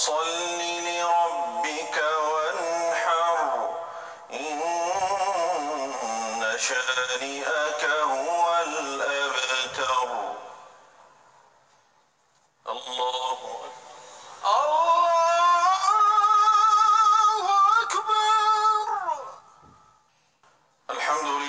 فصل لربك وانحر. إن شانئك هو الأبتر. الله الله أكبر. الحمد لله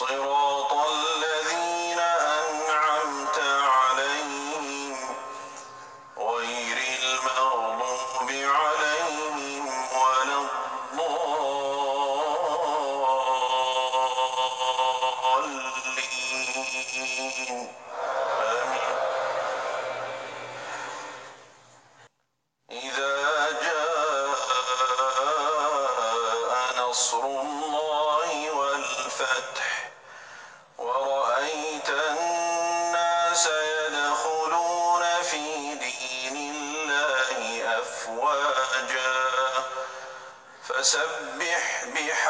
صراط الذين أنعمت عليهم غير المغضوب عليهم ولا الضالين. نصر الله والفتح أفواجا فسبح بحمد